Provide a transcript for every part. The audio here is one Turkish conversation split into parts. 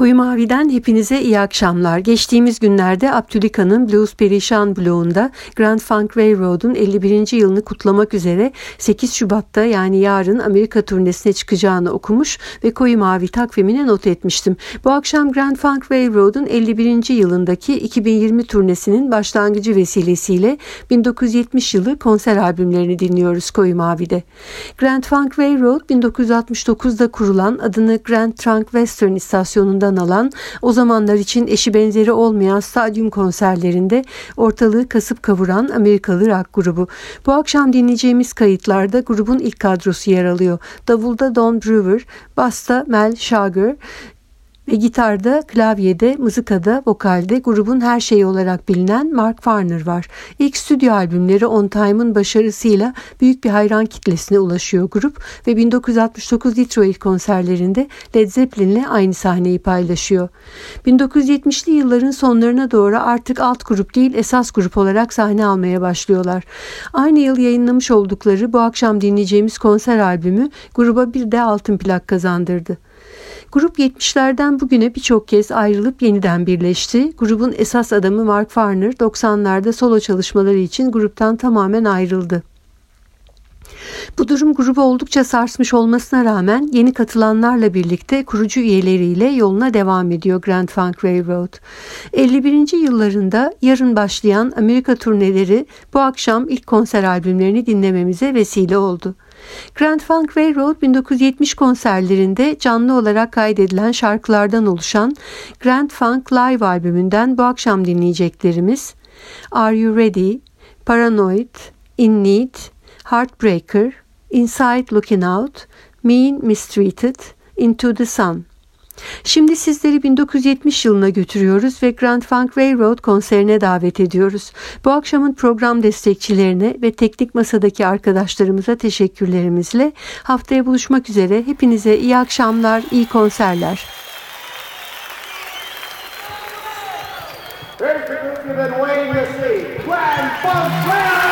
Koyu Mavi'den hepinize iyi akşamlar. Geçtiğimiz günlerde Abdülika'nın Blues Perişan Blues'unda Grand Funk Railroad'un 51. yılını kutlamak üzere 8 Şubat'ta yani yarın Amerika turnesine çıkacağını okumuş ve Koyu Mavi takvimine not etmiştim. Bu akşam Grand Funk Railroad'un 51. yılındaki 2020 turnesinin başlangıcı vesilesiyle 1970 yılı konser albümlerini dinliyoruz Koyu Mavi'de. Grand Funk Railroad 1969'da kurulan adını Grand Trunk Western istasyonunda yayından alan o zamanlar için eşi benzeri olmayan stadyum konserlerinde ortalığı kasıp kavuran Amerikalı rock grubu. Bu akşam dinleyeceğimiz kayıtlarda grubun ilk kadrosu yer alıyor. Davulda Don Brewer, basta Mel Shager, ve gitarda, klavyede, mızıkada, vokalde grubun her şeyi olarak bilinen Mark Farner var. İlk stüdyo albümleri On Time'ın başarısıyla büyük bir hayran kitlesine ulaşıyor grup ve 1969 Detroit konserlerinde Led Zeppelin'le aynı sahneyi paylaşıyor. 1970'li yılların sonlarına doğru artık alt grup değil esas grup olarak sahne almaya başlıyorlar. Aynı yıl yayınlamış oldukları bu akşam dinleyeceğimiz konser albümü gruba bir de altın plak kazandırdı. Grup 70'lerden bugüne birçok kez ayrılıp yeniden birleşti. Grubun esas adamı Mark Farner 90'larda solo çalışmaları için gruptan tamamen ayrıldı. Bu durum grubu oldukça sarsmış olmasına rağmen yeni katılanlarla birlikte kurucu üyeleriyle yoluna devam ediyor Grand Funk Railroad. 51. yıllarında yarın başlayan Amerika turneleri bu akşam ilk konser albümlerini dinlememize vesile oldu. Grand Funk Railroad 1970 konserlerinde canlı olarak kaydedilen şarkılardan oluşan Grand Funk Live albümünden bu akşam dinleyeceklerimiz Are You Ready, Paranoid, In Need, Heartbreaker, Inside Looking Out, Mean Mistreated, Into the Sun. Şimdi sizleri 1970 yılına götürüyoruz ve Grand Funk Railroad konserine davet ediyoruz. Bu akşamın program destekçilerine ve teknik masadaki arkadaşlarımıza teşekkürlerimizle haftaya buluşmak üzere. Hepinize iyi akşamlar, iyi konserler. Grand Funk Railroad!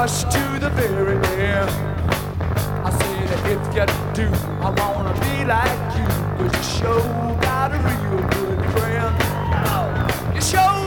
Trust to the very end. I said, if you do, I wanna be like you, cause you sure got a real good friend. You sure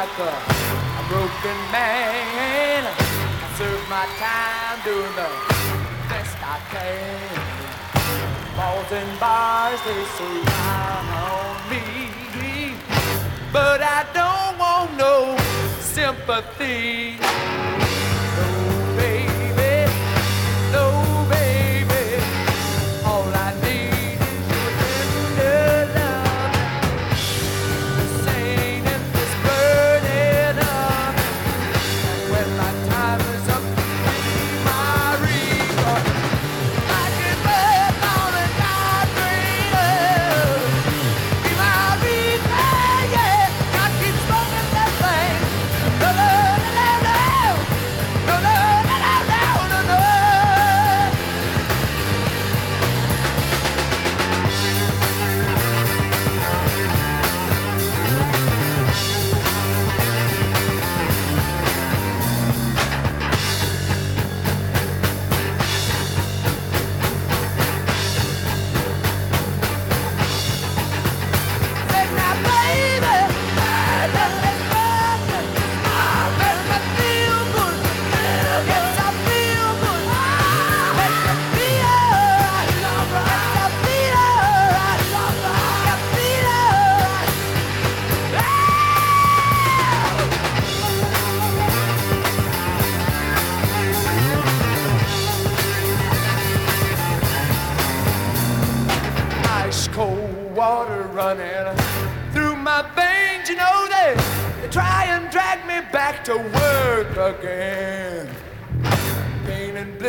like a, a broken man. I serve my time doing the best I can. Balls and bars, they surround me. But I don't want no sympathy.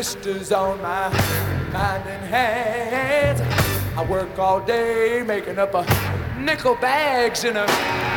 Blisters on my mind and hands. I work all day making up a nickel bags in a.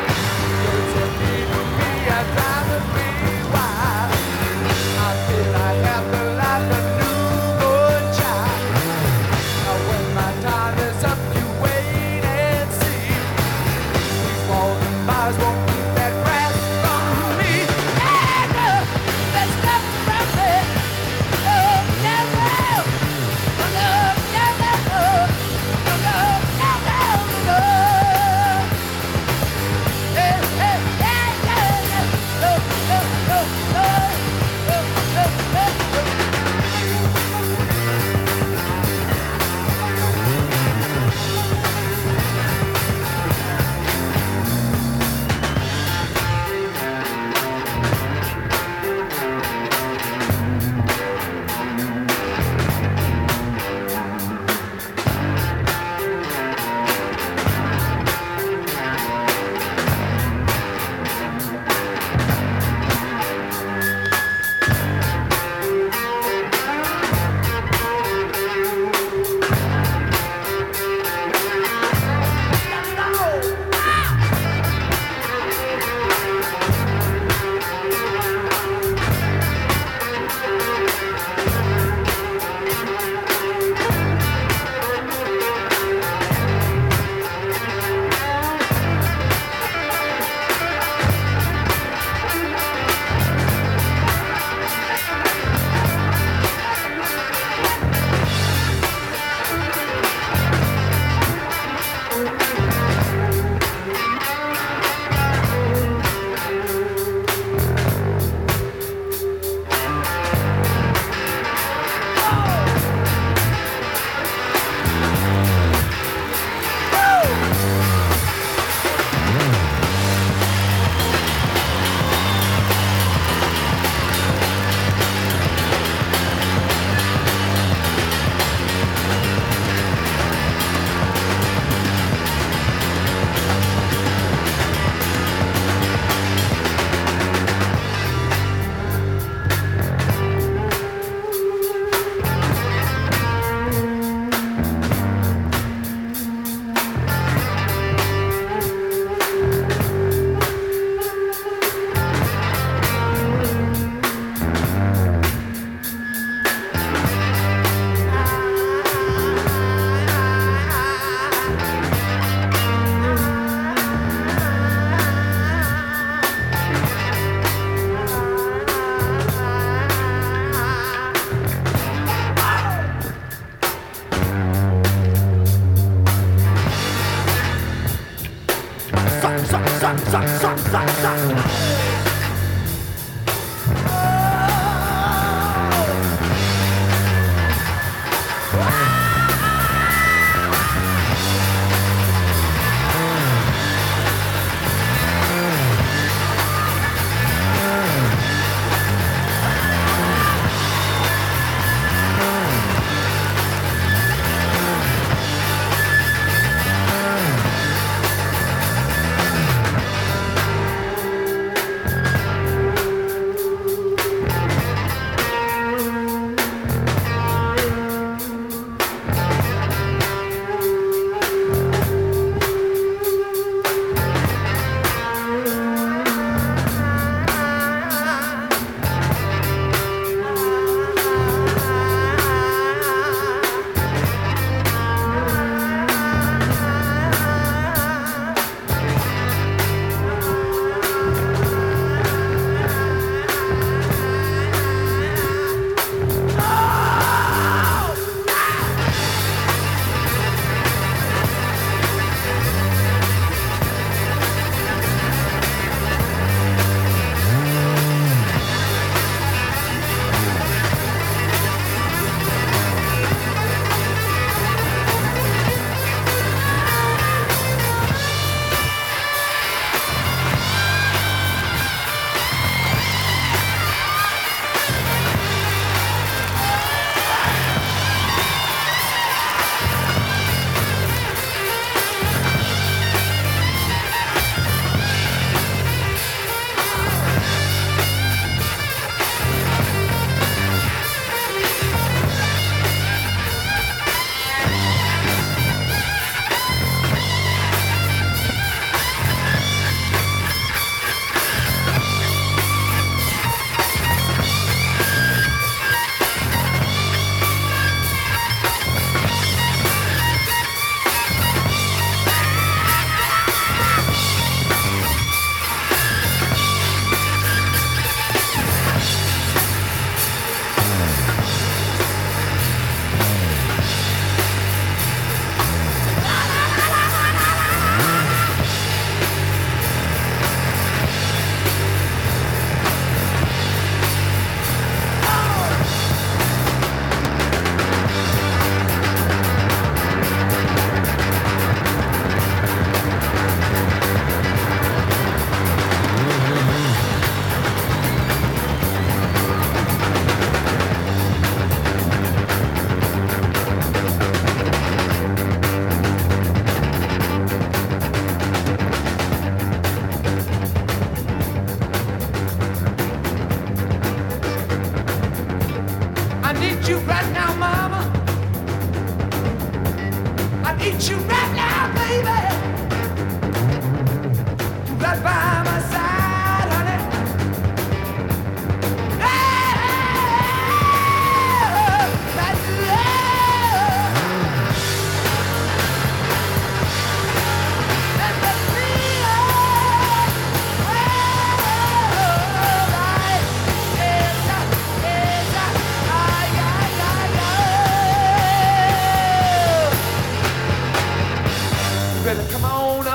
suck, suck, suck, suck, suck.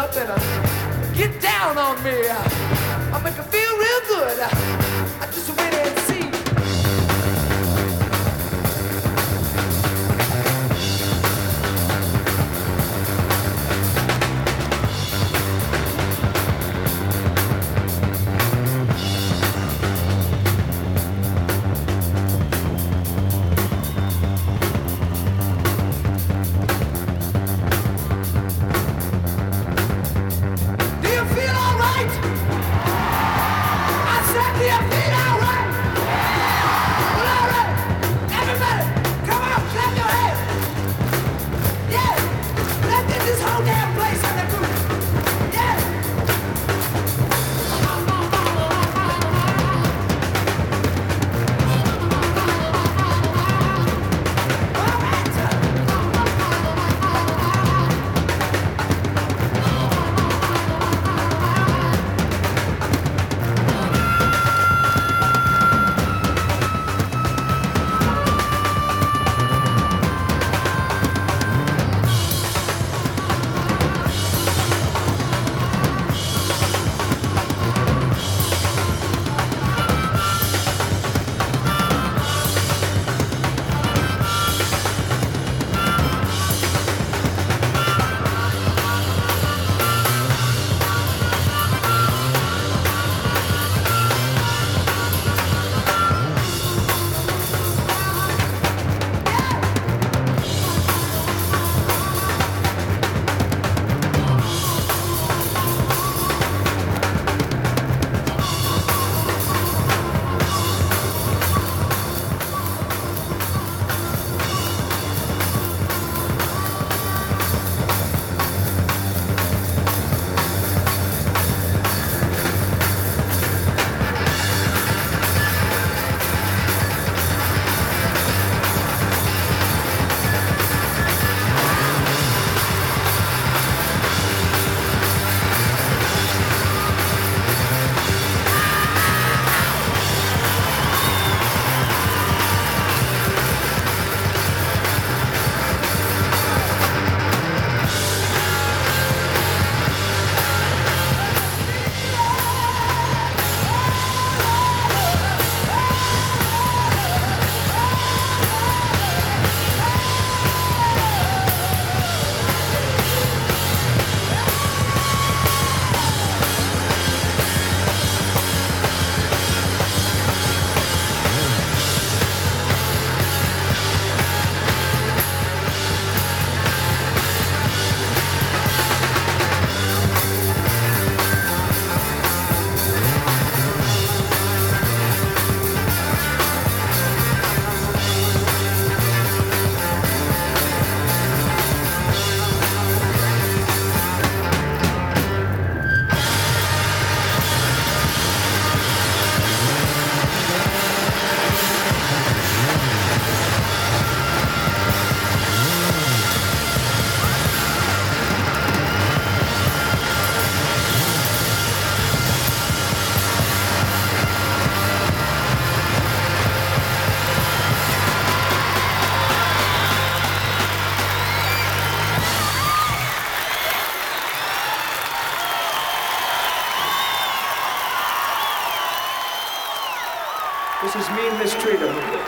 up and uh, get down on me. I make her feel real good. I just mean mistreater.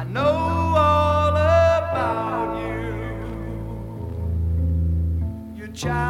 I know all about you. Child.